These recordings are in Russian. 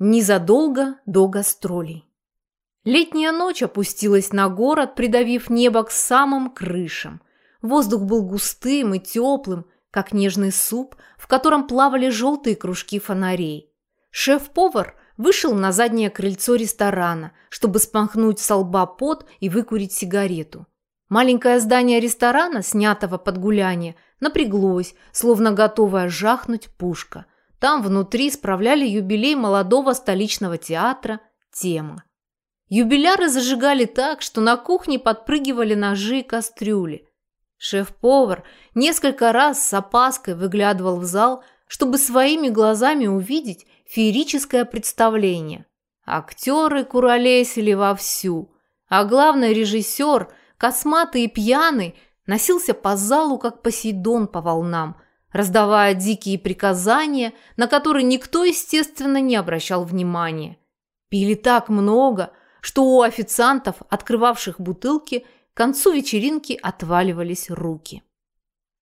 Незадолго до гастролей. Летняя ночь опустилась на город, придавив небо к самым крышам. Воздух был густым и теплым, как нежный суп, в котором плавали желтые кружки фонарей. Шеф-повар вышел на заднее крыльцо ресторана, чтобы спахнуть со лба пот и выкурить сигарету. Маленькое здание ресторана, снятого под гуляние, напряглось, словно готовая жахнуть пушка – там внутри справляли юбилей молодого столичного театра «Тема». Юбиляры зажигали так, что на кухне подпрыгивали ножи и кастрюли. Шеф-повар несколько раз с опаской выглядывал в зал, чтобы своими глазами увидеть феерическое представление. Актеры куролесили вовсю, а главный режиссер, косматый и пьяный, носился по залу, как Посейдон по волнам – раздавая дикие приказания, на которые никто, естественно, не обращал внимания. Пили так много, что у официантов, открывавших бутылки, к концу вечеринки отваливались руки.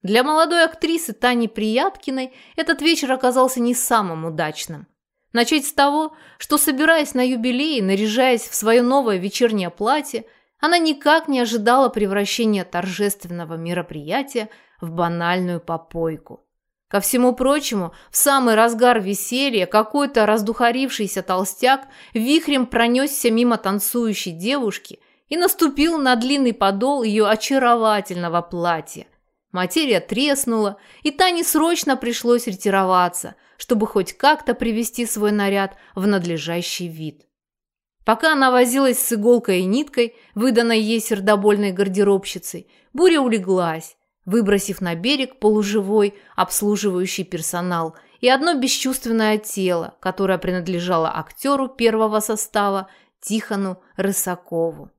Для молодой актрисы Тани Прияткиной этот вечер оказался не самым удачным. Начать с того, что, собираясь на юбилей наряжаясь в свое новое вечернее платье, она никак не ожидала превращения торжественного мероприятия в банальную попойку. Ко всему прочему, в самый разгар веселья какой-то раздухарившийся толстяк вихрем пронесся мимо танцующей девушки и наступил на длинный подол ее очаровательного платья. Материя треснула, и Тане срочно пришлось ретироваться, чтобы хоть как-то привести свой наряд в надлежащий вид. Пока она возилась с иголкой и ниткой, выданной ей сердобольной гардеробщицей, буря улеглась, выбросив на берег полуживой обслуживающий персонал и одно бесчувственное тело, которое принадлежало актеру первого состава Тихону Рысакову.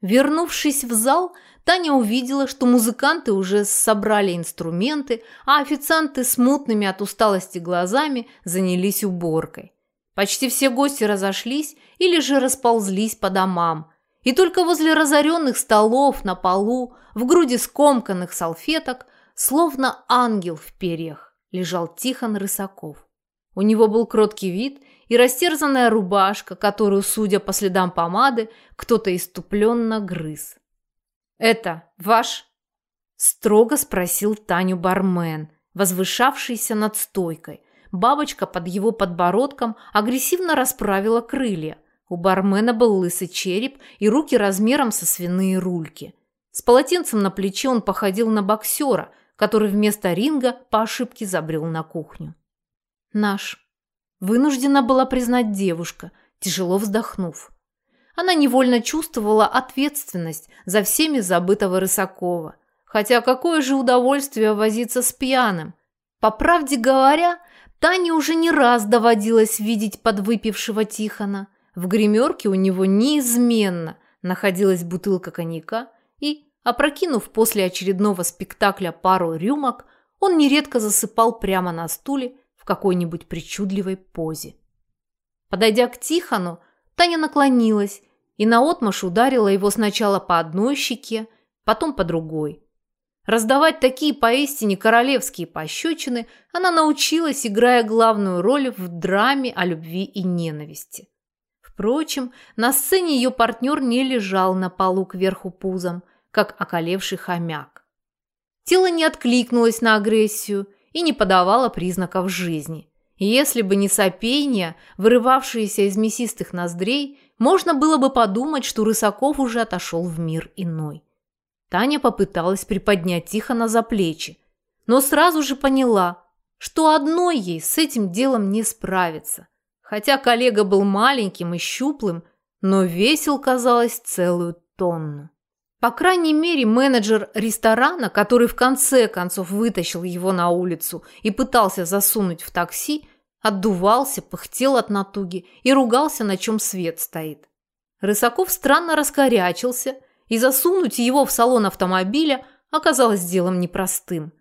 Вернувшись в зал, Таня увидела, что музыканты уже собрали инструменты, а официанты с мутными от усталости глазами занялись уборкой. Почти все гости разошлись или же расползлись по домам – и только возле разоренных столов на полу, в груди скомканных салфеток, словно ангел в перьях, лежал Тихон Рысаков. У него был кроткий вид и растерзанная рубашка, которую, судя по следам помады, кто-то иступленно грыз. «Это ваш?» – строго спросил Таню бармен, возвышавшийся над стойкой. Бабочка под его подбородком агрессивно расправила крылья – у бармена был лысый череп и руки размером со свиные рульки. С полотенцем на плече он походил на боксера, который вместо ринга по ошибке забрел на кухню. «Наш», – вынуждена была признать девушка, тяжело вздохнув. Она невольно чувствовала ответственность за всеми забытого Рысакова. Хотя какое же удовольствие возиться с пьяным. По правде говоря, Тане уже не раз доводилось видеть подвыпившего Тихона – в гримерке у него неизменно находилась бутылка коньяка, и, опрокинув после очередного спектакля пару рюмок, он нередко засыпал прямо на стуле в какой-нибудь причудливой позе. Подойдя к Тихону, Таня наклонилась и наотмашь ударила его сначала по одной щеке, потом по другой. Раздавать такие поистине королевские пощечины она научилась, играя главную роль в драме о любви и ненависти. Впрочем, на сцене ее партнер не лежал на полу кверху пузом, как околевший хомяк. Тело не откликнулось на агрессию и не подавало признаков жизни. Если бы не сопение, вырывавшееся из мясистых ноздрей, можно было бы подумать, что Рысаков уже отошел в мир иной. Таня попыталась приподнять Тихона за плечи, но сразу же поняла, что одной ей с этим делом не справиться – Хотя коллега был маленьким и щуплым, но весил, казалось, целую тонну. По крайней мере, менеджер ресторана, который в конце концов вытащил его на улицу и пытался засунуть в такси, отдувался, пыхтел от натуги и ругался, на чем свет стоит. Рысаков странно раскорячился, и засунуть его в салон автомобиля оказалось делом непростым.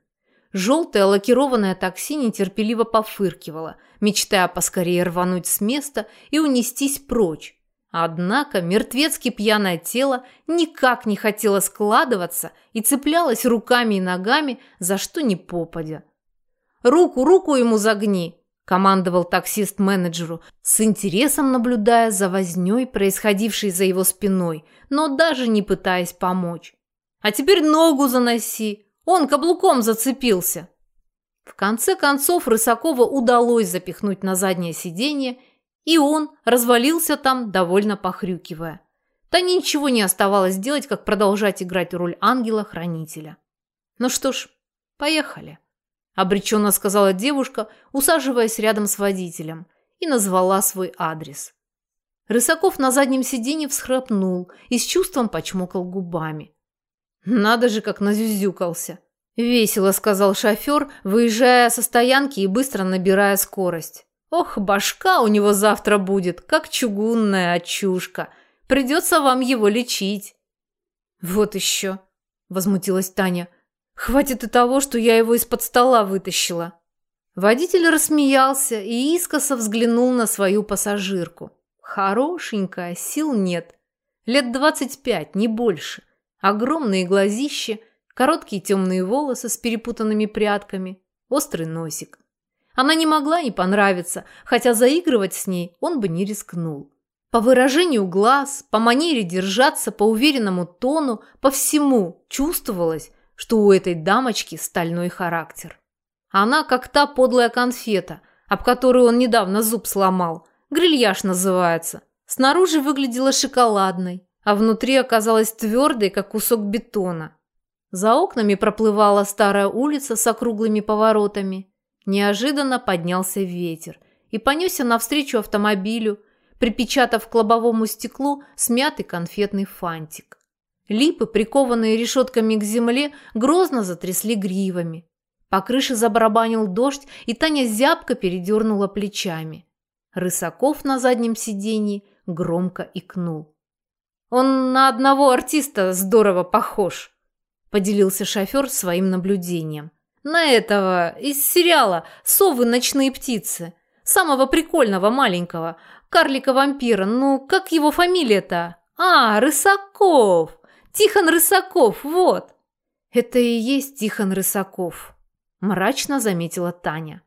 Желтое лакированное такси нетерпеливо пофыркивало, мечтая поскорее рвануть с места и унестись прочь. Однако мертвецки пьяное тело никак не хотело складываться и цеплялось руками и ногами за что ни попадя. «Руку, руку ему загни!» – командовал таксист менеджеру, с интересом наблюдая за вознёй, происходившей за его спиной, но даже не пытаясь помочь. «А теперь ногу заноси! Он каблуком зацепился!» В конце концов Рысакова удалось запихнуть на заднее сиденье, и он развалился там, довольно похрюкивая. Да ничего не оставалось делать, как продолжать играть роль ангела-хранителя. «Ну что ж, поехали», – обреченно сказала девушка, усаживаясь рядом с водителем, и назвала свой адрес. Рысаков на заднем сиденье всхрапнул и с чувством почмокал губами. «Надо же, как назюзюкался!» – весело сказал шофер, выезжая со стоянки и быстро набирая скорость. «Ох, башка у него завтра будет, как чугунная очушка!» Придется вам его лечить». «Вот еще», – возмутилась Таня. «Хватит и того, что я его из-под стола вытащила». Водитель рассмеялся и искоса взглянул на свою пассажирку. Хорошенькая, сил нет. Лет двадцать пять, не больше. Огромные глазища, короткие темные волосы с перепутанными прядками, острый носик. Она не могла не понравиться, хотя заигрывать с ней он бы не рискнул. По выражению глаз, по манере держаться, по уверенному тону, по всему чувствовалось, что у этой дамочки стальной характер. Она как та подлая конфета, об которую он недавно зуб сломал. Грильяж называется. Снаружи выглядела шоколадной, а внутри оказалась твердой, как кусок бетона. За окнами проплывала старая улица с округлыми поворотами. Неожиданно поднялся ветер и понесся навстречу автомобилю, припечатав к лобовому стеклу смятый конфетный фантик. Липы, прикованные решетками к земле, грозно затрясли гривами. По крыше забарабанил дождь, и Таня зябко передернула плечами. Рысаков на заднем сиденье громко икнул. «Он на одного артиста здорово похож», – поделился шофер своим наблюдением. «На этого из сериала «Совы ночные птицы». Самого прикольного маленького, карлика-вампира. Ну, как его фамилия-то? А, Рысаков. Тихон Рысаков, вот. Это и есть Тихон Рысаков, мрачно заметила Таня.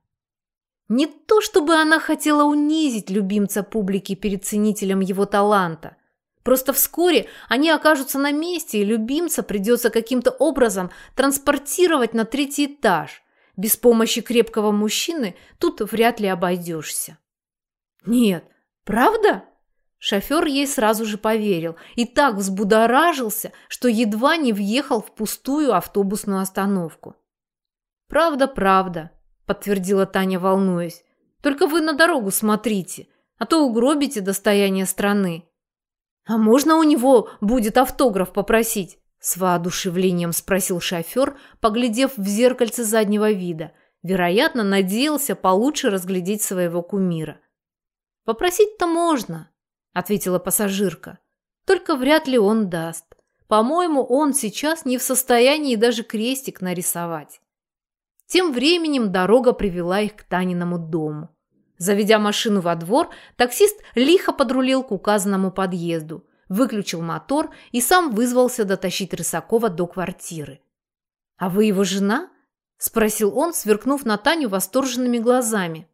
Не то чтобы она хотела унизить любимца публики перед ценителем его таланта. Просто вскоре они окажутся на месте, и любимца придется каким-то образом транспортировать на третий этаж. Без помощи крепкого мужчины тут вряд ли обойдешься. Нет, «Правда?» Шофер ей сразу же поверил и так взбудоражился, что едва не въехал в пустую автобусную остановку. «Правда, правда», – подтвердила Таня, волнуясь. «Только вы на дорогу смотрите, а то угробите достояние страны». «А можно у него будет автограф попросить?» – с воодушевлением спросил шофер, поглядев в зеркальце заднего вида. Вероятно, надеялся получше разглядеть своего кумира. «Попросить-то можно», – ответила пассажирка. «Только вряд ли он даст. По-моему, он сейчас не в состоянии даже крестик нарисовать». Тем временем дорога привела их к Таниному дому. Заведя машину во двор, таксист лихо подрулил к указанному подъезду, выключил мотор и сам вызвался дотащить Рысакова до квартиры. «А вы его жена?» – спросил он, сверкнув на Таню восторженными глазами.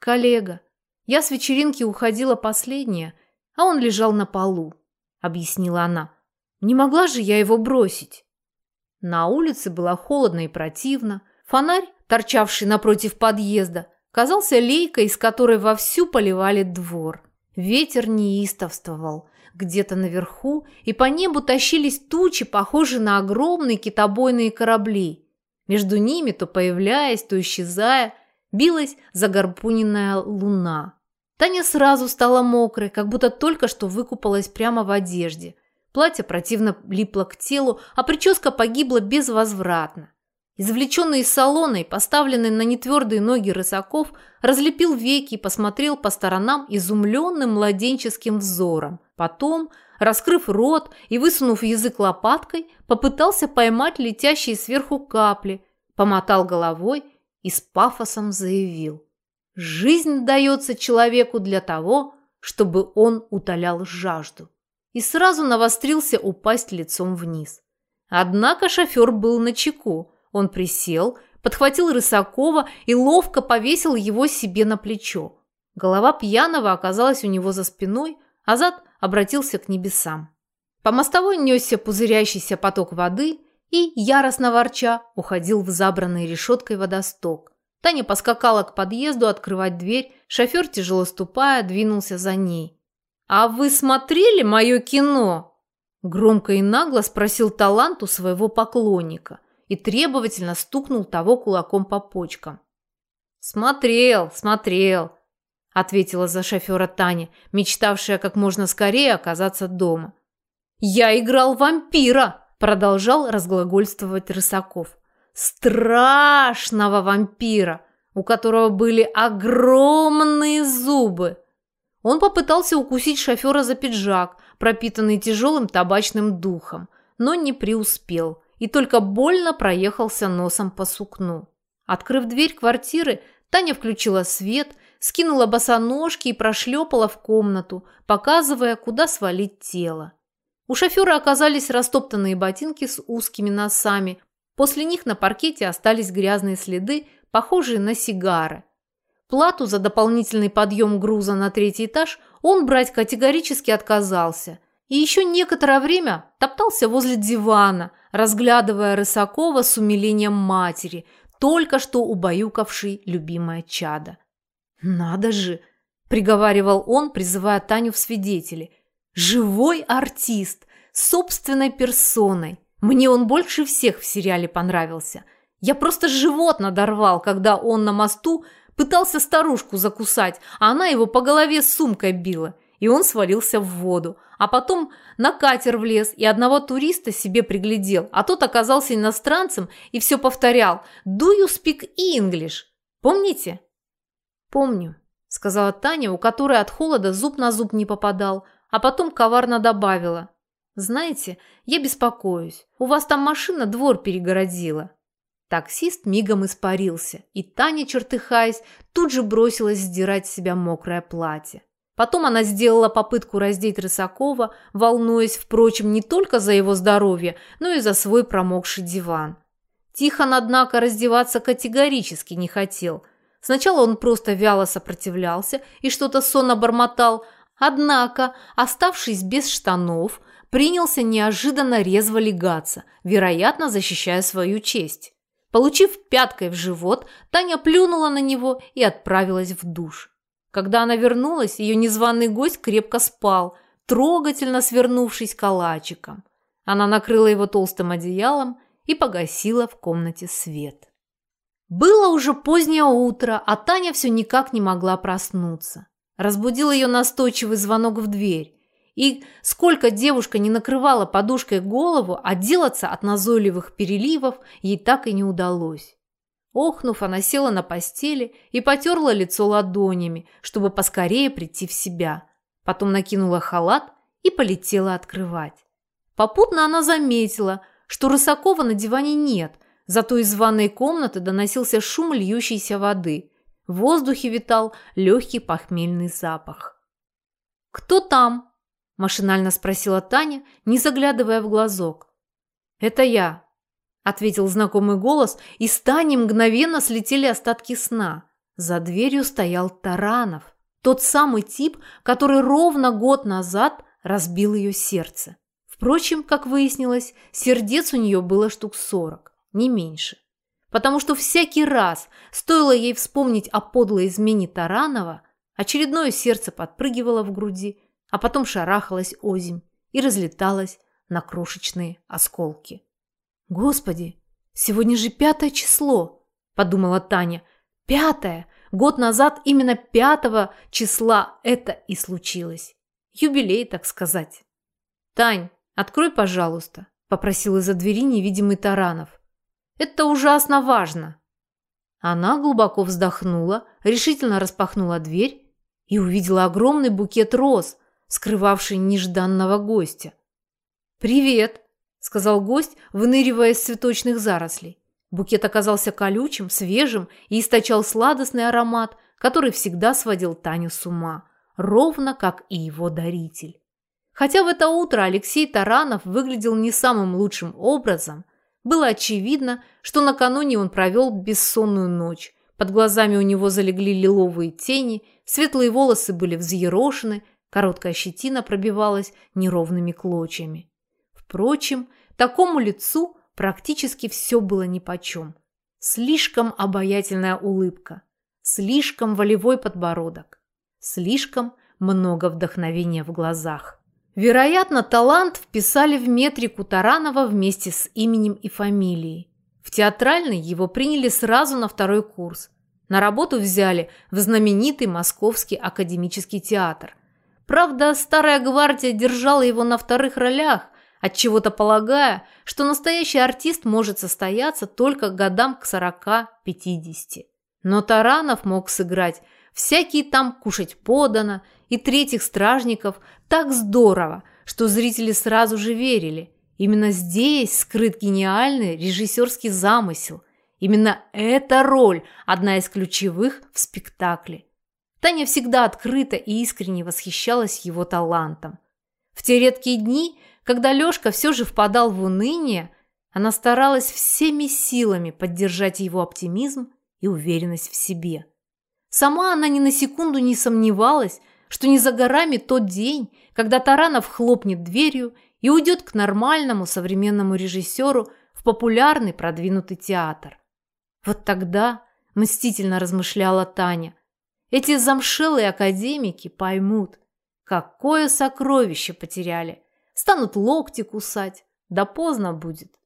«Коллега», я с вечеринки уходила последняя, а он лежал на полу, объяснила она. Не могла же я его бросить. На улице было холодно и противно. Фонарь, торчавший напротив подъезда, казался лейкой, из которой вовсю поливали двор. Ветер неистовствовал. Где-то наверху и по небу тащились тучи, похожие на огромные китобойные корабли. Между ними, то появляясь, то исчезая, билась загорпуненная луна. Таня сразу стала мокрой, как будто только что выкупалась прямо в одежде. Платье противно липло к телу, а прическа погибла безвозвратно. Извлеченный из салона и поставленный на нетвердые ноги рысаков, разлепил веки и посмотрел по сторонам изумленным младенческим взором. Потом, раскрыв рот и высунув язык лопаткой, попытался поймать летящие сверху капли, помотал головой и с пафосом заявил. Жизнь дается человеку для того, чтобы он утолял жажду. И сразу навострился упасть лицом вниз. Однако шофер был на чеку. Он присел, подхватил Рысакова и ловко повесил его себе на плечо. Голова пьяного оказалась у него за спиной, а зад обратился к небесам. По мостовой несся пузырящийся поток воды и, яростно ворча, уходил в забранный решеткой водосток. Таня поскакала к подъезду открывать дверь, шофер, тяжело ступая, двинулся за ней. «А вы смотрели мое кино?» Громко и нагло спросил талант у своего поклонника и требовательно стукнул того кулаком по почкам. «Смотрел, смотрел», – ответила за шофера Таня, мечтавшая как можно скорее оказаться дома. «Я играл вампира!» – продолжал разглагольствовать Рысаков. «Страшного вампира, у которого были огромные зубы!» Он попытался укусить шофера за пиджак, пропитанный тяжелым табачным духом, но не преуспел и только больно проехался носом по сукну. Открыв дверь квартиры, Таня включила свет, скинула босоножки и прошлепала в комнату, показывая, куда свалить тело. У шофера оказались растоптанные ботинки с узкими носами. После них на паркете остались грязные следы, похожие на сигары. Плату за дополнительный подъем груза на третий этаж он брать категорически отказался. И еще некоторое время топтался возле дивана, разглядывая Рысакова с умилением матери, только что убаюкавший любимое чадо. «Надо же!» – приговаривал он, призывая Таню в свидетели. «Живой артист, собственной персоной. Мне он больше всех в сериале понравился. Я просто живот надорвал, когда он на мосту – Пытался старушку закусать, а она его по голове сумкой била, и он свалился в воду. А потом на катер влез и одного туриста себе приглядел, а тот оказался иностранцем и все повторял «Do you speak English?» Помните? «Помню», – сказала Таня, у которой от холода зуб на зуб не попадал, а потом коварно добавила. «Знаете, я беспокоюсь. У вас там машина двор перегородила». Таксист мигом испарился, и Таня, чертыхаясь, тут же бросилась сдирать с себя мокрое платье. Потом она сделала попытку раздеть Рысакова, волнуясь, впрочем, не только за его здоровье, но и за свой промокший диван. Тихон, однако, раздеваться категорически не хотел. Сначала он просто вяло сопротивлялся и что-то сонно бормотал, однако, оставшись без штанов, принялся неожиданно резво легаться, вероятно, защищая свою честь. Получив пяткой в живот, Таня плюнула на него и отправилась в душ. Когда она вернулась, ее незваный гость крепко спал, трогательно свернувшись калачиком. Она накрыла его толстым одеялом и погасила в комнате свет. Было уже позднее утро, а Таня все никак не могла проснуться. Разбудил ее настойчивый звонок в дверь. И сколько девушка не накрывала подушкой голову, отделаться от назойливых переливов ей так и не удалось. Охнув, она села на постели и потерла лицо ладонями, чтобы поскорее прийти в себя. Потом накинула халат и полетела открывать. Попутно она заметила, что Рысакова на диване нет, зато из ванной комнаты доносился шум льющейся воды. В воздухе витал легкий похмельный запах. «Кто там?» Машинально спросила Таня, не заглядывая в глазок. «Это я», – ответил знакомый голос, и с Таней мгновенно слетели остатки сна. За дверью стоял Таранов, тот самый тип, который ровно год назад разбил ее сердце. Впрочем, как выяснилось, сердец у нее было штук сорок, не меньше. Потому что всякий раз, стоило ей вспомнить о подлой измене Таранова, очередное сердце подпрыгивало в груди, а потом шарахалась озимь и разлеталась на крошечные осколки. «Господи, сегодня же пятое число!» – подумала Таня. «Пятое! Год назад именно пятого числа это и случилось. Юбилей, так сказать». «Тань, открой, пожалуйста», – попросил из-за двери невидимый Таранов. «Это ужасно важно». Она глубоко вздохнула, решительно распахнула дверь и увидела огромный букет роз, скрывавший нежданного гостя. «Привет!» – сказал гость, выныривая из цветочных зарослей. Букет оказался колючим, свежим и источал сладостный аромат, который всегда сводил Таню с ума, ровно как и его даритель. Хотя в это утро Алексей Таранов выглядел не самым лучшим образом, Было очевидно, что накануне он провел бессонную ночь. Под глазами у него залегли лиловые тени, светлые волосы были взъерошены, короткая щетина пробивалась неровными клочьями. Впрочем, такому лицу практически все было нипочем. Слишком обаятельная улыбка, слишком волевой подбородок, слишком много вдохновения в глазах. Вероятно, талант вписали в метрику Таранова вместе с именем и фамилией. В театральный его приняли сразу на второй курс. На работу взяли в знаменитый Московский академический театр. Правда, старая гвардия держала его на вторых ролях, от чего то полагая, что настоящий артист может состояться только годам к 40-50. Но Таранов мог сыграть всякие там кушать подано и третьих стражников так здорово, что зрители сразу же верили. Именно здесь скрыт гениальный режиссерский замысел. Именно эта роль – одна из ключевых в спектакле. Таня всегда открыто и искренне восхищалась его талантом. В те редкие дни, когда Лёшка все же впадал в уныние, она старалась всеми силами поддержать его оптимизм и уверенность в себе. Сама она ни на секунду не сомневалась, что не за горами тот день, когда Таранов хлопнет дверью и уйдет к нормальному современному режиссеру в популярный продвинутый театр. Вот тогда, мстительно размышляла Таня, эти замшелые академики поймут, какое сокровище потеряли, станут локти кусать, да поздно будет.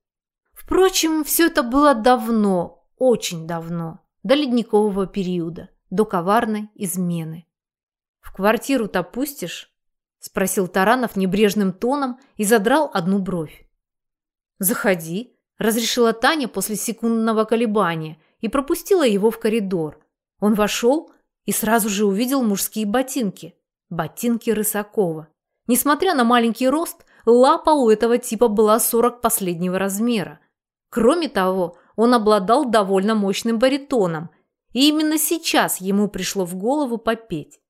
Впрочем, все это было давно, очень давно, до ледникового периода, до коварной измены. «В квартиру-то пустишь?» – спросил Таранов небрежным тоном и задрал одну бровь. «Заходи», – разрешила Таня после секундного колебания и пропустила его в коридор. Он вошел и сразу же увидел мужские ботинки. Ботинки Рысакова. Несмотря на маленький рост, лапа у этого типа была 40 последнего размера. Кроме того, он обладал довольно мощным баритоном, и именно сейчас ему пришло в голову попеть.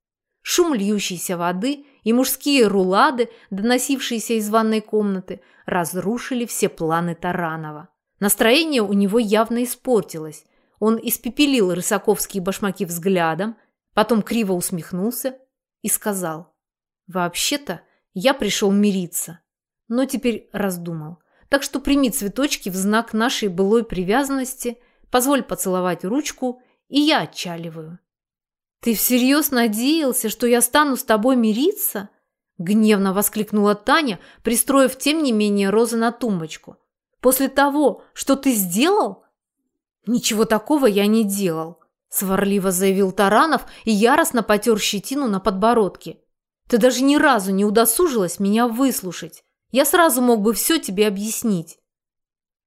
Шум льющейся воды и мужские рулады, доносившиеся из ванной комнаты, разрушили все планы Таранова. Настроение у него явно испортилось. Он испепелил рысаковские башмаки взглядом, потом криво усмехнулся и сказал, «Вообще-то я пришел мириться, но теперь раздумал. Так что прими цветочки в знак нашей былой привязанности, позволь поцеловать ручку, и я отчаливаю. «Ты всерьез надеялся, что я стану с тобой мириться?» Гневно воскликнула Таня, пристроив тем не менее розы на тумбочку. «После того, что ты сделал?» «Ничего такого я не делал», – сварливо заявил Таранов и яростно потер щетину на подбородке. «Ты даже ни разу не удосужилась меня выслушать. Я сразу мог бы все тебе объяснить».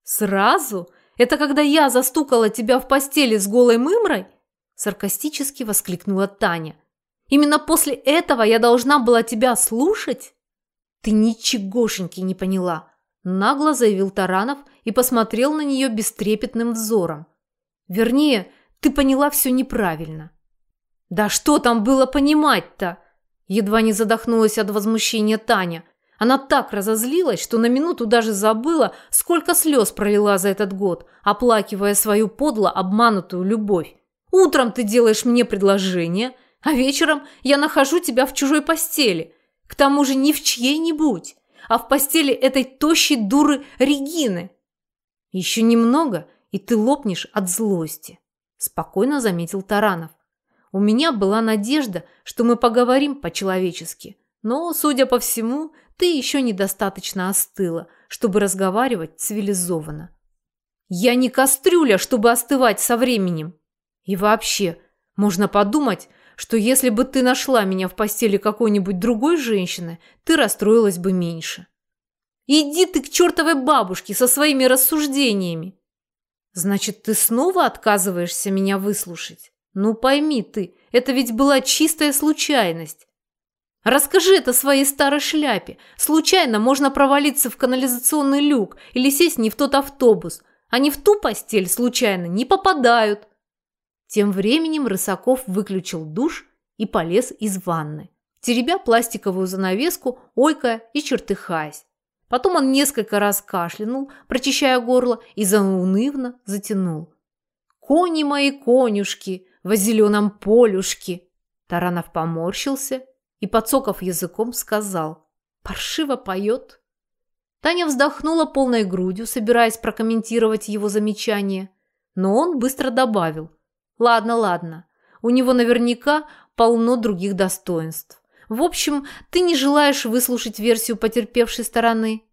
«Сразу? Это когда я застукала тебя в постели с голой мымрой?» Саркастически воскликнула Таня. «Именно после этого я должна была тебя слушать?» «Ты ничегошеньки не поняла», – нагло заявил Таранов и посмотрел на нее бестрепетным взором. «Вернее, ты поняла все неправильно». «Да что там было понимать-то?» Едва не задохнулась от возмущения Таня. Она так разозлилась, что на минуту даже забыла, сколько слез пролила за этот год, оплакивая свою подло обманутую любовь. «Утром ты делаешь мне предложение, а вечером я нахожу тебя в чужой постели. К тому же не в чьей-нибудь, а в постели этой тощей дуры Регины. Еще немного, и ты лопнешь от злости», – спокойно заметил Таранов. «У меня была надежда, что мы поговорим по-человечески». Но, судя по всему, ты еще недостаточно остыла, чтобы разговаривать цивилизованно. Я не кастрюля, чтобы остывать со временем. И вообще, можно подумать, что если бы ты нашла меня в постели какой-нибудь другой женщины, ты расстроилась бы меньше. Иди ты к чертовой бабушке со своими рассуждениями. Значит, ты снова отказываешься меня выслушать? Ну пойми ты, это ведь была чистая случайность. Расскажи это своей старой шляпе. Случайно можно провалиться в канализационный люк или сесть не в тот автобус. Они в ту постель случайно не попадают. Тем временем Рысаков выключил душ и полез из ванны, теребя пластиковую занавеску, ойкая и чертыхаясь. Потом он несколько раз кашлянул, прочищая горло, и заунывно затянул. «Кони мои конюшки, во зеленом полюшке!» Таранов поморщился и, подсоков языком, сказал. «Паршиво поет». Таня вздохнула полной грудью, собираясь прокомментировать его замечание, но он быстро добавил. «Ладно, ладно, у него наверняка полно других достоинств. В общем, ты не желаешь выслушать версию потерпевшей стороны?»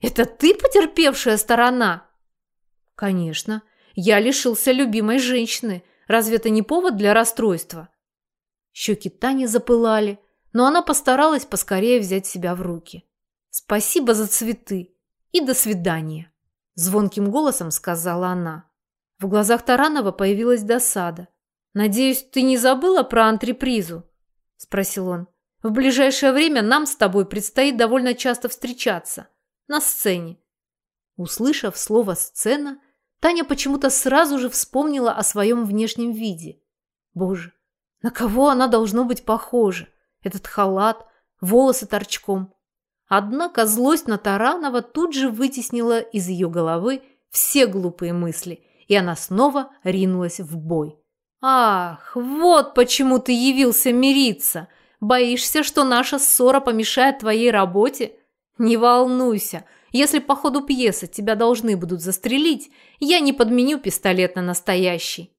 «Это ты потерпевшая сторона?» «Конечно. Я лишился любимой женщины. Разве это не повод для расстройства?» Щеки Тани запылали, но она постаралась поскорее взять себя в руки. «Спасибо за цветы и до свидания», – звонким голосом сказала она. В глазах Таранова появилась досада. «Надеюсь, ты не забыла про антрепризу?» – спросил он. «В ближайшее время нам с тобой предстоит довольно часто встречаться. На сцене». Услышав слово «сцена», Таня почему-то сразу же вспомнила о своем внешнем виде. Боже, на кого она должно быть похожа? Этот халат, волосы торчком. Однако злость на Таранова тут же вытеснила из ее головы все глупые мысли, и она снова ринулась в бой. «Ах, вот почему ты явился мириться! Боишься, что наша ссора помешает твоей работе? Не волнуйся, если по ходу пьесы тебя должны будут застрелить, я не подменю пистолет на настоящий.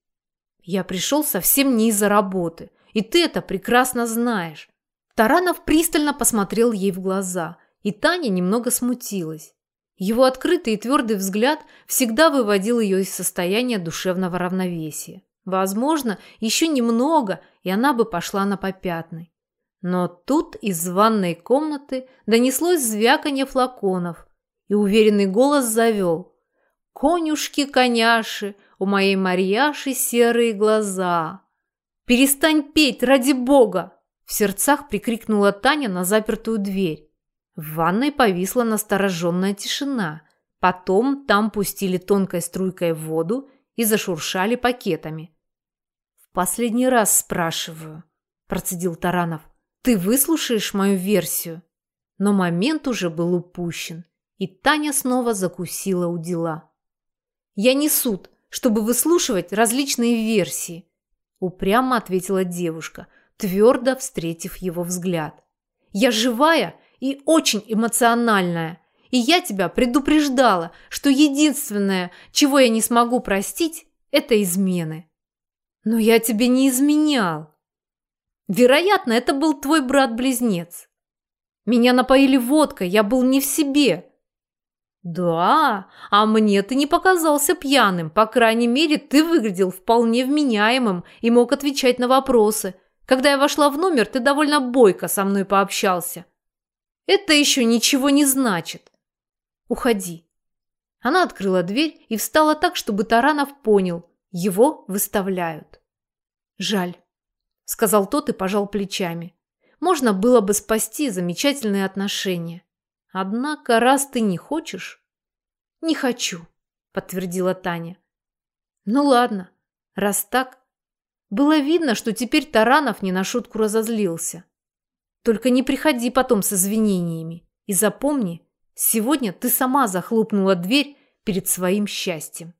Я пришел совсем не из-за работы, и ты это прекрасно знаешь. Таранов пристально посмотрел ей в глаза, и Таня немного смутилась. Его открытый и твердый взгляд всегда выводил ее из состояния душевного равновесия. Возможно, еще немного, и она бы пошла на попятный. Но тут из ванной комнаты донеслось звяканье флаконов, и уверенный голос завел. «Конюшки-коняши, у моей Марьяши серые глаза!» «Перестань петь, ради бога!» В сердцах прикрикнула Таня на запертую дверь. В ванной повисла настороженная тишина. Потом там пустили тонкой струйкой воду и зашуршали пакетами последний раз спрашиваю», – процедил Таранов. «Ты выслушаешь мою версию?» Но момент уже был упущен, и Таня снова закусила у дела. «Я не суд, чтобы выслушивать различные версии», – упрямо ответила девушка, твердо встретив его взгляд. «Я живая и очень эмоциональная, и я тебя предупреждала, что единственное, чего я не смогу простить, это измены». Но я тебе не изменял. Вероятно, это был твой брат-близнец. Меня напоили водкой, я был не в себе. Да, а мне ты не показался пьяным. По крайней мере, ты выглядел вполне вменяемым и мог отвечать на вопросы. Когда я вошла в номер, ты довольно бойко со мной пообщался. Это еще ничего не значит. Уходи. Она открыла дверь и встала так, чтобы Таранов понял – его выставляют. Жаль, сказал тот и пожал плечами. Можно было бы спасти замечательные отношения. Однако, раз ты не хочешь... Не хочу, подтвердила Таня. Ну ладно, раз так... Было видно, что теперь Таранов не на шутку разозлился. Только не приходи потом с извинениями. И запомни, сегодня ты сама захлопнула дверь перед своим счастьем.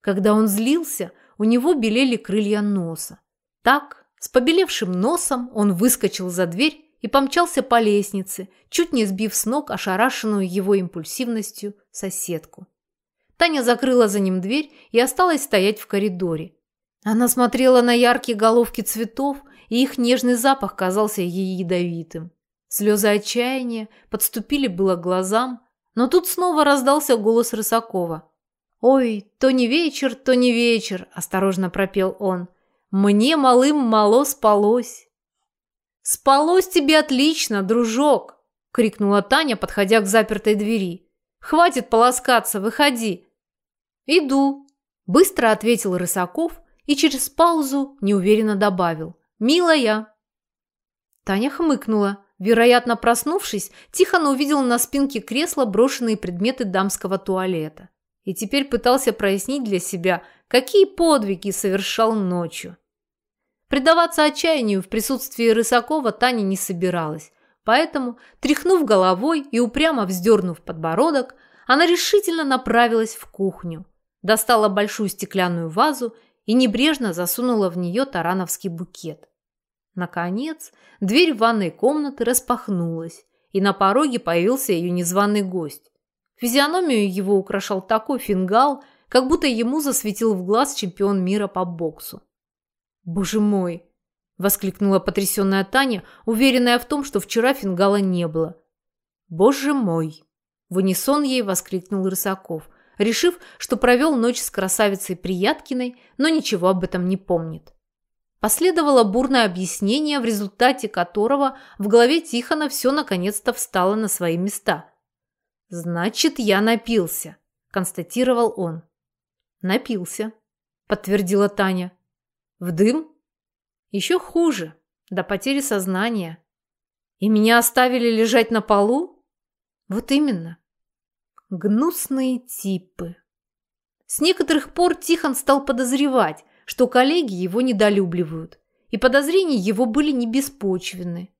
Когда он злился, у него белели крылья носа. Так, с побелевшим носом, он выскочил за дверь и помчался по лестнице, чуть не сбив с ног ошарашенную его импульсивностью соседку. Таня закрыла за ним дверь и осталась стоять в коридоре. Она смотрела на яркие головки цветов, и их нежный запах казался ей ядовитым. Слезы отчаяния подступили было к глазам, но тут снова раздался голос Рысакова. «Ой, то не вечер, то не вечер», – осторожно пропел он. «Мне малым мало спалось». «Спалось тебе отлично, дружок!» – крикнула Таня, подходя к запертой двери. «Хватит полоскаться, выходи!» «Иду!» – быстро ответил Рысаков и через паузу неуверенно добавил. «Милая!» Таня хмыкнула. Вероятно, проснувшись, Тихон увидел на спинке кресла брошенные предметы дамского туалета и теперь пытался прояснить для себя, какие подвиги совершал ночью. Предаваться отчаянию в присутствии Рысакова Таня не собиралась. Поэтому, тряхнув головой и упрямо вздернув подбородок, она решительно направилась в кухню, достала большую стеклянную вазу и небрежно засунула в нее тарановский букет. Наконец, дверь ванной комнаты распахнулась, и на пороге появился ее незваный гость. Физиономию его украшал такой фингал, как будто ему засветил в глаз чемпион мира по боксу. «Боже мой!» – воскликнула потрясенная Таня, уверенная в том, что вчера фингала не было. «Боже мой!» – в унисон ей воскликнул Рысаков, решив, что провел ночь с красавицей Прияткиной, но ничего об этом не помнит. Последовало бурное объяснение, в результате которого в голове Тихона все наконец-то встало на свои места. «Значит, я напился», – констатировал он. «Напился», – подтвердила Таня. «В дым?» «Еще хуже, до потери сознания. И меня оставили лежать на полу?» «Вот именно. Гнусные типы». С некоторых пор Тихон стал подозревать, что коллеги его недолюбливают, и подозрения его были не беспочвенны.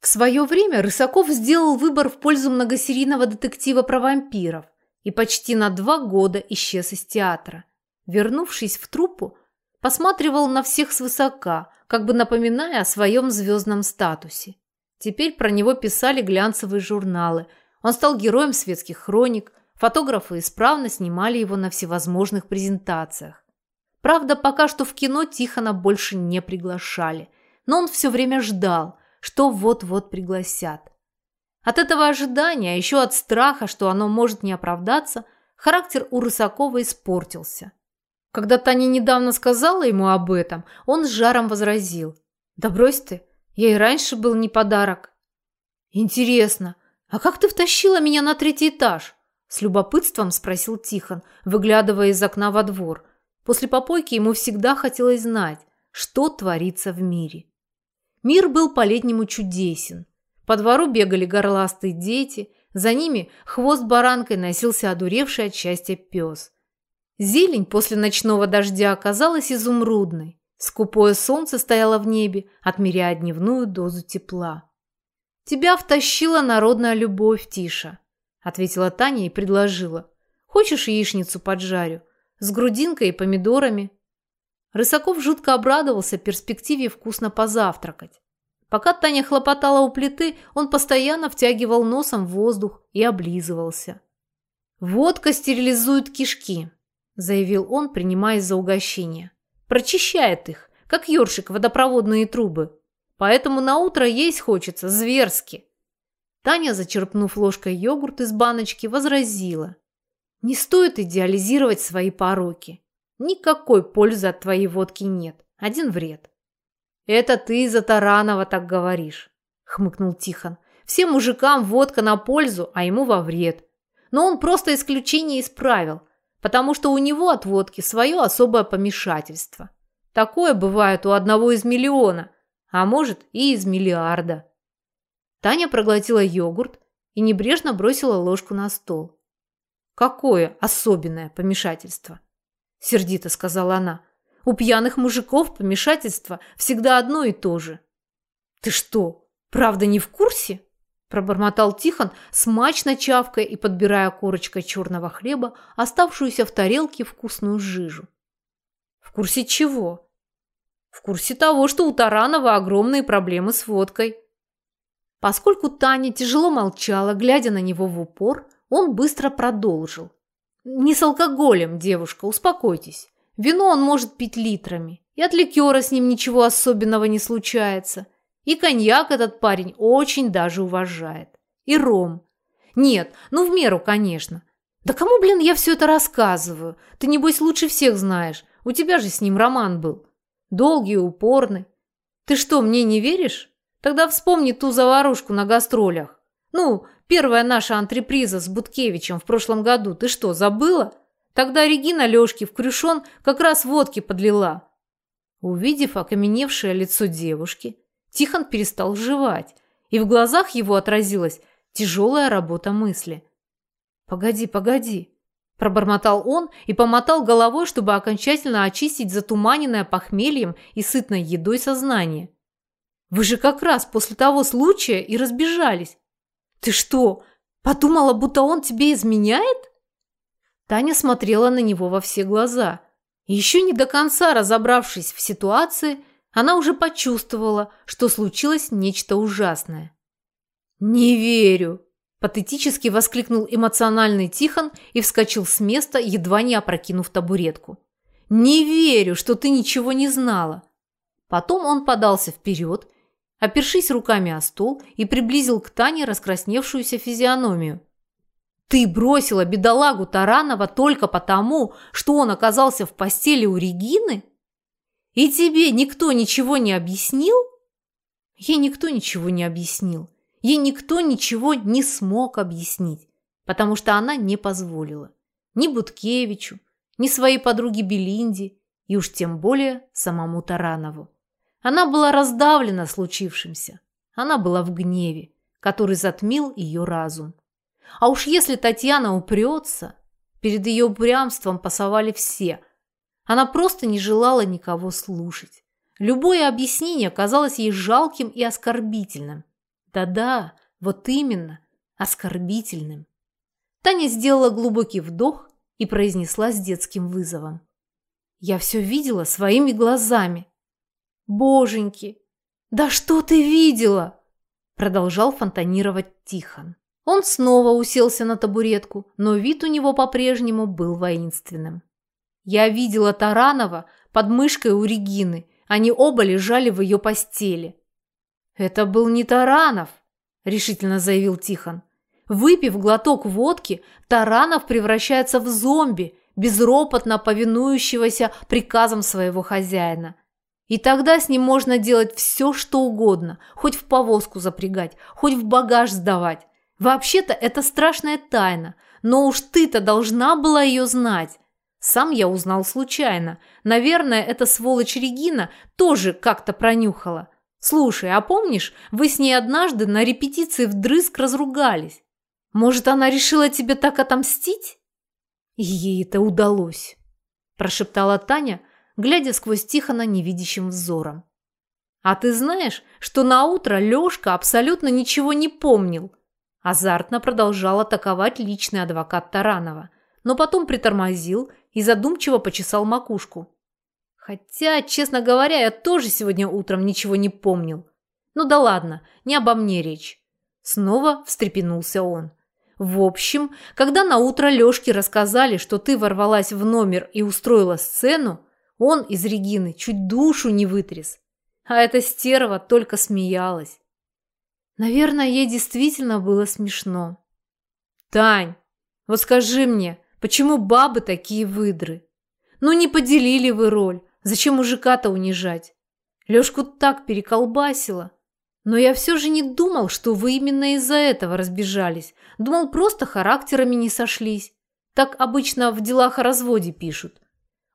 В свое время Рысаков сделал выбор в пользу многосерийного детектива про вампиров и почти на два года исчез из театра. Вернувшись в труппу, посматривал на всех свысока, как бы напоминая о своем звездном статусе. Теперь про него писали глянцевые журналы. Он стал героем светских хроник, фотографы исправно снимали его на всевозможных презентациях. Правда, пока что в кино Тихона больше не приглашали, но он все время ждал, что вот-вот пригласят. От этого ожидания, а еще от страха, что оно может не оправдаться, характер у Рысакова испортился. Когда Таня недавно сказала ему об этом, он с жаром возразил. «Да брось ты, я и раньше был не подарок». «Интересно, а как ты втащила меня на третий этаж?» С любопытством спросил Тихон, выглядывая из окна во двор – После попойки ему всегда хотелось знать, что творится в мире. Мир был по-летнему чудесен. По двору бегали горластые дети, за ними хвост баранкой носился одуревший от счастья пес. Зелень после ночного дождя оказалась изумрудной. Скупое солнце стояло в небе, отмеряя дневную дозу тепла. «Тебя втащила народная любовь, Тиша», – ответила Таня и предложила. «Хочешь яичницу поджарю? с грудинкой и помидорами. Рысаков жутко обрадовался перспективе вкусно позавтракать. Пока Таня хлопотала у плиты, он постоянно втягивал носом воздух и облизывался. «Водка стерилизует кишки», – заявил он, принимаясь за угощение. «Прочищает их, как ёршик водопроводные трубы. Поэтому на утро есть хочется зверски». Таня, зачерпнув ложкой йогурт из баночки, возразила. Не стоит идеализировать свои пороки. Никакой пользы от твоей водки нет. Один вред. Это ты из-за Таранова так говоришь, хмыкнул Тихон. Всем мужикам водка на пользу, а ему во вред. Но он просто исключение исправил, потому что у него от водки свое особое помешательство. Такое бывает у одного из миллиона, а может и из миллиарда. Таня проглотила йогурт и небрежно бросила ложку на стол. «Какое особенное помешательство?» – сердито сказала она. «У пьяных мужиков помешательство всегда одно и то же». «Ты что, правда не в курсе?» – пробормотал Тихон, смачно чавкая и подбирая корочкой черного хлеба, оставшуюся в тарелке вкусную жижу. «В курсе чего?» «В курсе того, что у Таранова огромные проблемы с водкой». Поскольку Таня тяжело молчала, глядя на него в упор, он быстро продолжил. «Не с алкоголем, девушка, успокойтесь. Вино он может пить литрами. И от ликера с ним ничего особенного не случается. И коньяк этот парень очень даже уважает. И ром. Нет, ну в меру, конечно. Да кому, блин, я все это рассказываю? Ты, небось, лучше всех знаешь. У тебя же с ним роман был. Долгий и упорный. Ты что, мне не веришь? Тогда вспомни ту заварушку на гастролях. Ну, Первая наша антреприза с Буткевичем в прошлом году. Ты что, забыла? Тогда Регина Лёшке в крюшон как раз водки подлила. Увидев окаменевшее лицо девушки, Тихон перестал жевать, и в глазах его отразилась тяжелая работа мысли. «Погоди, погоди», – пробормотал он и помотал головой, чтобы окончательно очистить затуманенное похмельем и сытной едой сознание. Вы же как раз после того случая и разбежались. Ты что, подумала, будто он тебе изменяет? Таня смотрела на него во все глаза. Еще не до конца разобравшись в ситуации, она уже почувствовала, что случилось нечто ужасное. «Не верю!» – патетически воскликнул эмоциональный Тихон и вскочил с места, едва не опрокинув табуретку. «Не верю, что ты ничего не знала!» Потом он подался вперед, опершись руками о стол и приблизил к Тане раскрасневшуюся физиономию. «Ты бросила бедолагу Таранова только потому, что он оказался в постели у Регины? И тебе никто ничего не объяснил?» Ей никто ничего не объяснил. Ей никто ничего не смог объяснить, потому что она не позволила. Ни Буткевичу, ни своей подруге Белинде, и уж тем более самому Таранову. Она была раздавлена случившимся. Она была в гневе, который затмил ее разум. А уж если Татьяна упрется, перед ее упрямством пасовали все. Она просто не желала никого слушать. Любое объяснение казалось ей жалким и оскорбительным. Да-да, вот именно, оскорбительным. Таня сделала глубокий вдох и произнесла с детским вызовом. «Я все видела своими глазами». «Боженьки! Да что ты видела?» Продолжал фонтанировать Тихон. Он снова уселся на табуретку, но вид у него по-прежнему был воинственным. «Я видела Таранова под мышкой у Регины. Они оба лежали в ее постели». «Это был не Таранов», – решительно заявил Тихон. Выпив глоток водки, Таранов превращается в зомби, безропотно повинующегося приказам своего хозяина – и тогда с ним можно делать все, что угодно, хоть в повозку запрягать, хоть в багаж сдавать. Вообще-то это страшная тайна, но уж ты-то должна была ее знать. Сам я узнал случайно. Наверное, эта сволочь Регина тоже как-то пронюхала. Слушай, а помнишь, вы с ней однажды на репетиции вдрызг разругались? Может, она решила тебе так отомстить? Ей это удалось, прошептала Таня, глядя сквозь Тихона невидящим взором. «А ты знаешь, что на утро Лёшка абсолютно ничего не помнил?» Азартно продолжал атаковать личный адвокат Таранова, но потом притормозил и задумчиво почесал макушку. «Хотя, честно говоря, я тоже сегодня утром ничего не помнил. Ну да ладно, не обо мне речь». Снова встрепенулся он. В общем, когда на утро Лёшке рассказали, что ты ворвалась в номер и устроила сцену, он из Регины чуть душу не вытряс. А эта стерва только смеялась. Наверное, ей действительно было смешно. «Тань, вот скажи мне, почему бабы такие выдры? Ну не поделили вы роль, зачем мужика-то унижать? Лёшку так переколбасило. Но я все же не думал, что вы именно из-за этого разбежались. Думал, просто характерами не сошлись. Так обычно в делах о разводе пишут.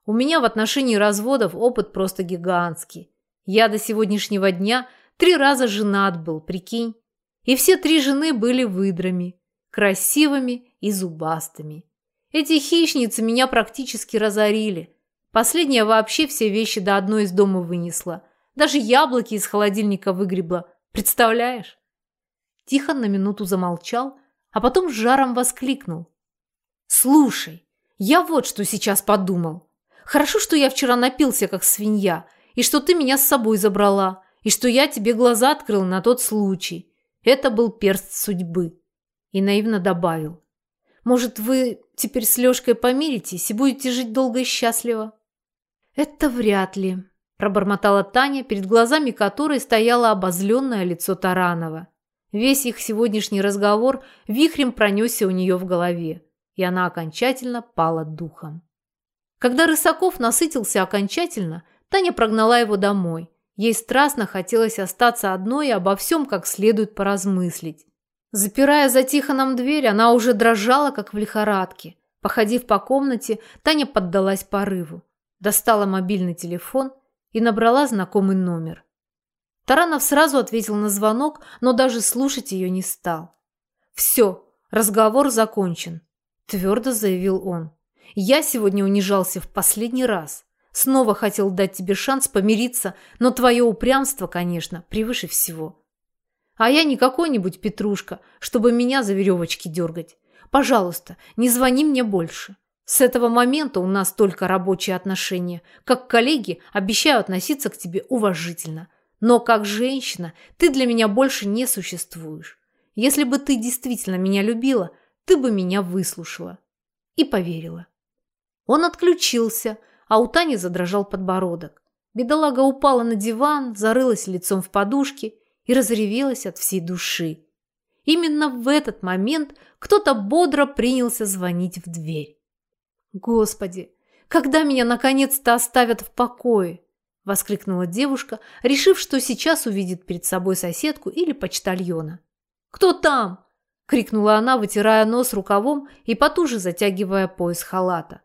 У меня в отношении разводов опыт просто гигантский. Я до сегодняшнего дня три раза женат был, прикинь. И все три жены были выдрами, красивыми и зубастыми. Эти хищницы меня практически разорили. Последняя вообще все вещи до одной из дома вынесла. Даже яблоки из холодильника выгребла. Представляешь? Тихон на минуту замолчал, а потом с жаром воскликнул. «Слушай, я вот что сейчас подумал. Хорошо, что я вчера напился, как свинья, и что ты меня с собой забрала, и что я тебе глаза открыл на тот случай. Это был перст судьбы. И наивно добавил. Может, вы теперь с Лёшкой помиритесь и будете жить долго и счастливо? Это вряд ли, пробормотала Таня, перед глазами которой стояло обозленное лицо Таранова. Весь их сегодняшний разговор вихрем пронесся у нее в голове, и она окончательно пала духом. Когда Рысаков насытился окончательно, Таня прогнала его домой. Ей страстно хотелось остаться одной и обо всем как следует поразмыслить. Запирая за Тихоном дверь, она уже дрожала, как в лихорадке. Походив по комнате, Таня поддалась порыву. Достала мобильный телефон и набрала знакомый номер. Таранов сразу ответил на звонок, но даже слушать ее не стал. «Все, разговор закончен», – твердо заявил он. Я сегодня унижался в последний раз. Снова хотел дать тебе шанс помириться, но твое упрямство, конечно, превыше всего. А я не какой-нибудь Петрушка, чтобы меня за веревочки дергать. Пожалуйста, не звони мне больше. С этого момента у нас только рабочие отношения. Как коллеги обещаю относиться к тебе уважительно. Но как женщина ты для меня больше не существуешь. Если бы ты действительно меня любила, ты бы меня выслушала. И поверила. Он отключился, а у Тани задрожал подбородок. Бедолага упала на диван, зарылась лицом в подушки и разревелась от всей души. Именно в этот момент кто-то бодро принялся звонить в дверь. «Господи, когда меня наконец-то оставят в покое?» – воскликнула девушка, решив, что сейчас увидит перед собой соседку или почтальона. «Кто там?» – крикнула она, вытирая нос рукавом и потуже затягивая пояс халата.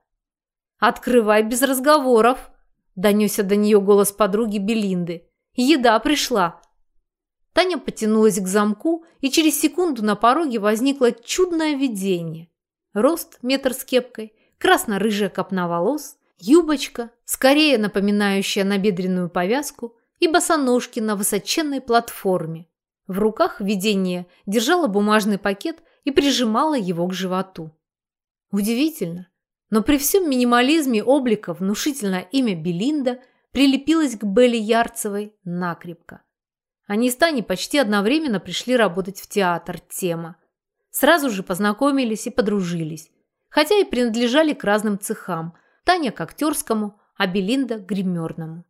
«Открывай без разговоров!» – донесся до нее голос подруги Белинды. «Еда пришла!» Таня потянулась к замку, и через секунду на пороге возникло чудное видение. Рост метр с кепкой, красно-рыжая копна волос, юбочка, скорее напоминающая набедренную повязку, и босоножки на высоченной платформе. В руках видение держала бумажный пакет и прижимала его к животу. Удивительно, но при всем минимализме облика внушительное имя Белинда прилепилось к Белли Ярцевой накрепко. Они с Таней почти одновременно пришли работать в театр «Тема». Сразу же познакомились и подружились, хотя и принадлежали к разным цехам. Таня к актерскому, а Белинда к гримерному.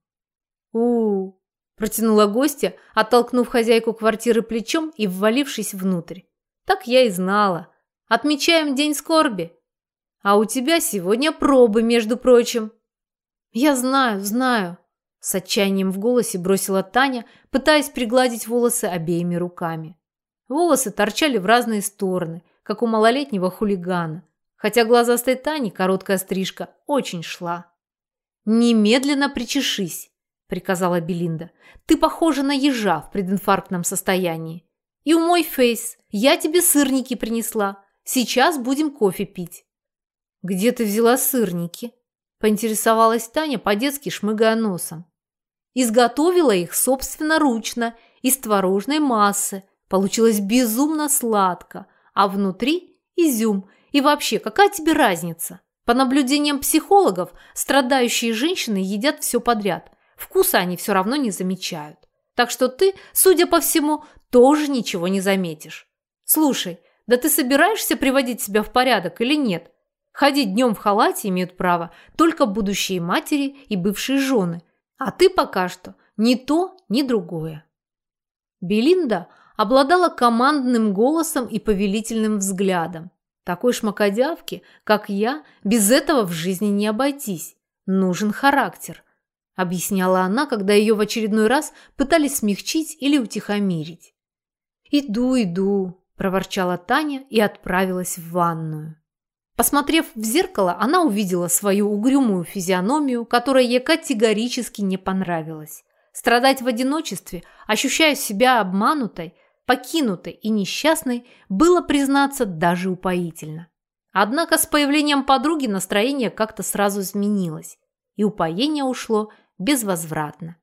у, -у, -у протянула гостья, оттолкнув хозяйку квартиры плечом и ввалившись внутрь. «Так я и знала. Отмечаем день скорби. А у тебя сегодня пробы, между прочим». «Я знаю, знаю», – с отчаянием в голосе бросила Таня, пытаясь пригладить волосы обеими руками. Волосы торчали в разные стороны, как у малолетнего хулигана, хотя глазастой Тани короткая стрижка очень шла. «Немедленно причешись», – приказала Белинда. «Ты похожа на ежа в прединфарктном состоянии. И умой фейс, я тебе сырники принесла. Сейчас будем кофе пить». «Где ты взяла сырники?» – поинтересовалась Таня, по-детски шмыгая носом. Изготовила их собственноручно, из творожной массы. Получилось безумно сладко, а внутри – изюм. И вообще, какая тебе разница? По наблюдениям психологов, страдающие женщины едят все подряд. Вкуса они все равно не замечают. Так что ты, судя по всему, тоже ничего не заметишь. Слушай, да ты собираешься приводить себя в порядок или нет? Ходить днем в халате имеют право только будущие матери и бывшие жены. А ты пока что ни то, ни другое. Белинда обладала командным голосом и повелительным взглядом. Такой шмакодявки, как я, без этого в жизни не обойтись. Нужен характер, объясняла она, когда ее в очередной раз пытались смягчить или утихомирить. «Иду, иду», – проворчала Таня и отправилась в ванную. Посмотрев в зеркало, она увидела свою угрюмую физиономию, которая ей категорически не понравилась. Страдать в одиночестве, ощущая себя обманутой, покинутой и несчастной, было, признаться, даже упоительно. Однако с появлением подруги настроение как-то сразу изменилось, и упоение ушло безвозвратно.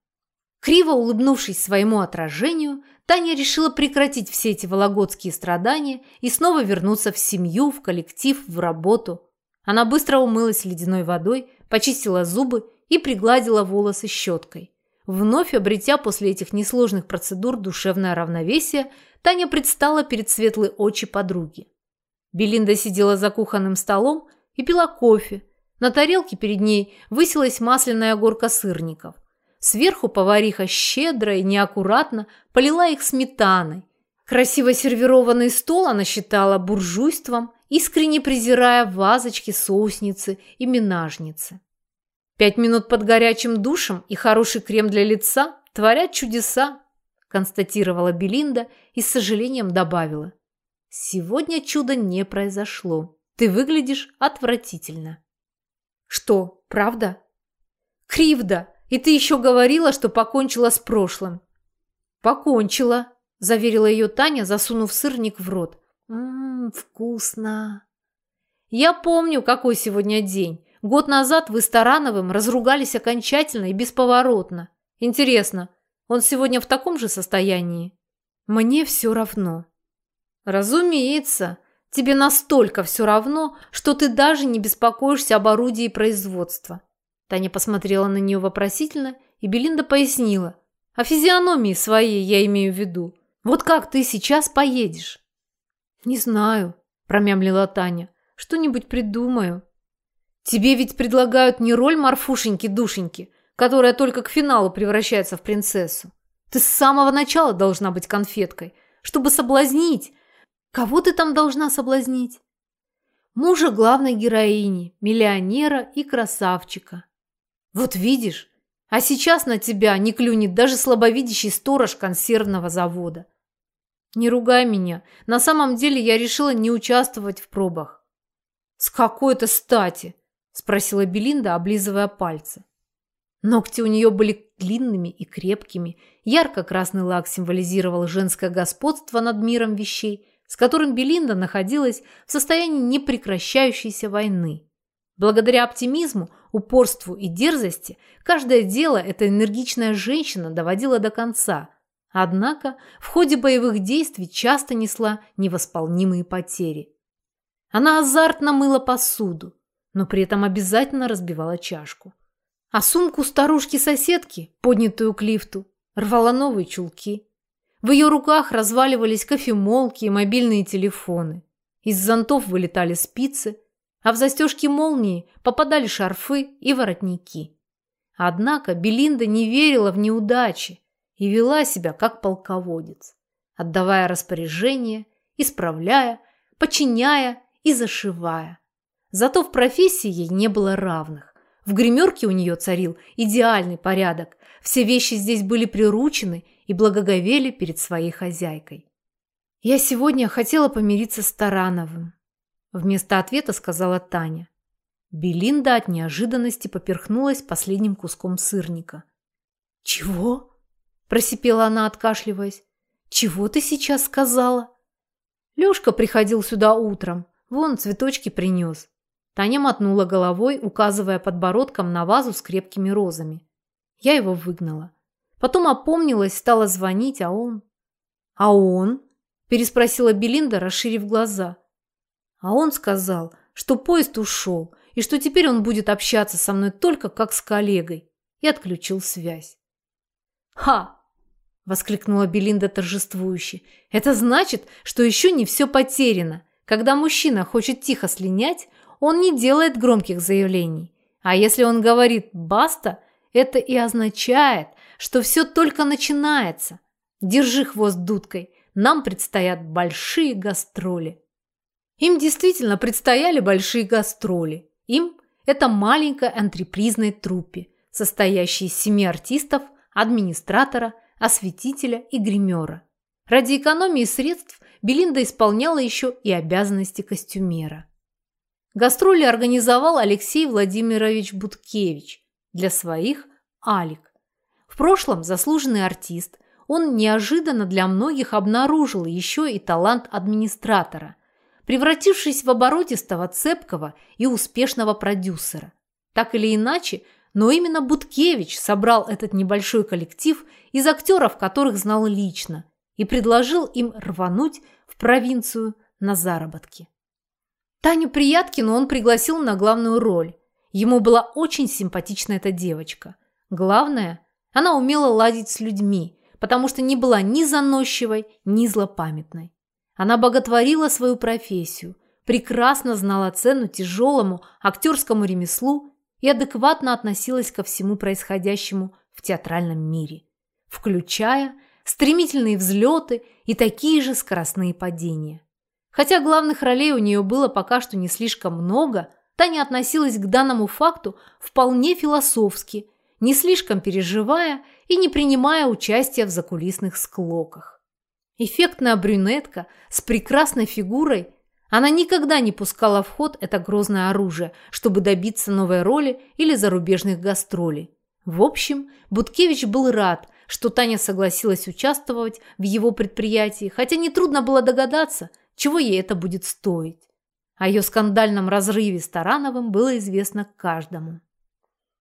Криво улыбнувшись своему отражению, Таня решила прекратить все эти вологодские страдания и снова вернуться в семью, в коллектив, в работу. Она быстро умылась ледяной водой, почистила зубы и пригладила волосы щеткой. Вновь обретя после этих несложных процедур душевное равновесие, Таня предстала перед светлой очи подруги. Белинда сидела за кухонным столом и пила кофе. На тарелке перед ней высилась масляная горка сырников. Сверху повариха щедро и неаккуратно полила их сметаной. Красиво сервированный стол она считала буржуйством, искренне презирая вазочки, соусницы и минажницы. Пять минут под горячим душем и хороший крем для лица творят чудеса, констатировала Белинда и с сожалением добавила. Сегодня чудо не произошло. Ты выглядишь отвратительно. Что, правда? Кривда, и ты еще говорила, что покончила с прошлым». «Покончила», – заверила ее Таня, засунув сырник в рот. «Ммм, вкусно». «Я помню, какой сегодня день. Год назад вы с Тарановым разругались окончательно и бесповоротно. Интересно, он сегодня в таком же состоянии? Мне все равно. Разумеется, тебе настолько все равно, что ты даже не беспокоишься об орудии производства. Таня посмотрела на нее вопросительно, и Белинда пояснила. О физиономии своей я имею в виду. Вот как ты сейчас поедешь? Не знаю, промямлила Таня. Что-нибудь придумаю. Тебе ведь предлагают не роль Марфушеньки-душеньки, которая только к финалу превращается в принцессу. Ты с самого начала должна быть конфеткой, чтобы соблазнить. Кого ты там должна соблазнить? Мужа главной героини, миллионера и красавчика. Вот видишь, а сейчас на тебя не клюнет даже слабовидящий сторож консервного завода. Не ругай меня. На самом деле я решила не участвовать в пробах. С какой-то стати? Спросила Белинда, облизывая пальцы. Ногти у нее были длинными и крепкими. Ярко-красный лак символизировал женское господство над миром вещей, с которым Белинда находилась в состоянии непрекращающейся войны. Благодаря оптимизму, упорству и дерзости каждое дело эта энергичная женщина доводила до конца. Однако в ходе боевых действий часто несла невосполнимые потери. Она азартно мыла посуду, но при этом обязательно разбивала чашку. А сумку старушки-соседки, поднятую к лифту, рвала новые чулки. В ее руках разваливались кофемолки и мобильные телефоны. Из зонтов вылетали спицы, а в застежки молнии попадали шарфы и воротники. Однако Белинда не верила в неудачи и вела себя как полководец, отдавая распоряжения, исправляя, подчиняя и зашивая. Зато в профессии ей не было равных. В гримерке у нее царил идеальный порядок. Все вещи здесь были приручены и благоговели перед своей хозяйкой. «Я сегодня хотела помириться с Тарановым», – вместо ответа сказала Таня. Белинда от неожиданности поперхнулась последним куском сырника. «Чего?» – просипела она, откашливаясь. «Чего ты сейчас сказала?» Лёшка приходил сюда утром. Вон, цветочки принес. Таня мотнула головой, указывая подбородком на вазу с крепкими розами. Я его выгнала. Потом опомнилась, стала звонить, а он... «А он?» – переспросила Белинда, расширив глаза. А он сказал, что поезд ушел, и что теперь он будет общаться со мной только как с коллегой, и отключил связь. «Ха!» – воскликнула Белинда торжествующе. «Это значит, что еще не все потеряно. Когда мужчина хочет тихо слинять, он не делает громких заявлений. А если он говорит «баста», это и означает, что все только начинается. Держи хвост дудкой, нам предстоят большие гастроли. Им действительно предстояли большие гастроли. Им – это маленькой антрепризной труппе, состоящей из семи артистов, администратора, осветителя и гримера. Ради экономии средств Белинда исполняла еще и обязанности костюмера. Гастроли организовал Алексей Владимирович Буткевич для своих «Алик». В прошлом заслуженный артист, он неожиданно для многих обнаружил еще и талант администратора, превратившись в оборотистого, цепкого и успешного продюсера. Так или иначе, но именно Буткевич собрал этот небольшой коллектив из актеров, которых знал лично, и предложил им рвануть в провинцию на заработки. Таню Прияткину он пригласил на главную роль. Ему была очень симпатична эта девочка. Главное, она умела ладить с людьми, потому что не была ни заносчивой, ни злопамятной. Она боготворила свою профессию, прекрасно знала цену тяжелому актерскому ремеслу и адекватно относилась ко всему происходящему в театральном мире, включая стремительные взлеты и такие же скоростные падения. Хотя главных ролей у нее было пока что не слишком много, Таня относилась к данному факту вполне философски, не слишком переживая и не принимая участия в закулисных склоках. Эффектная брюнетка с прекрасной фигурой, она никогда не пускала в ход это грозное оружие, чтобы добиться новой роли или зарубежных гастролей. В общем, Буткевич был рад, что Таня согласилась участвовать в его предприятии, хотя нетрудно было догадаться – чего ей это будет стоить? О ее скандальном разрыве с Тарановым было известно каждому.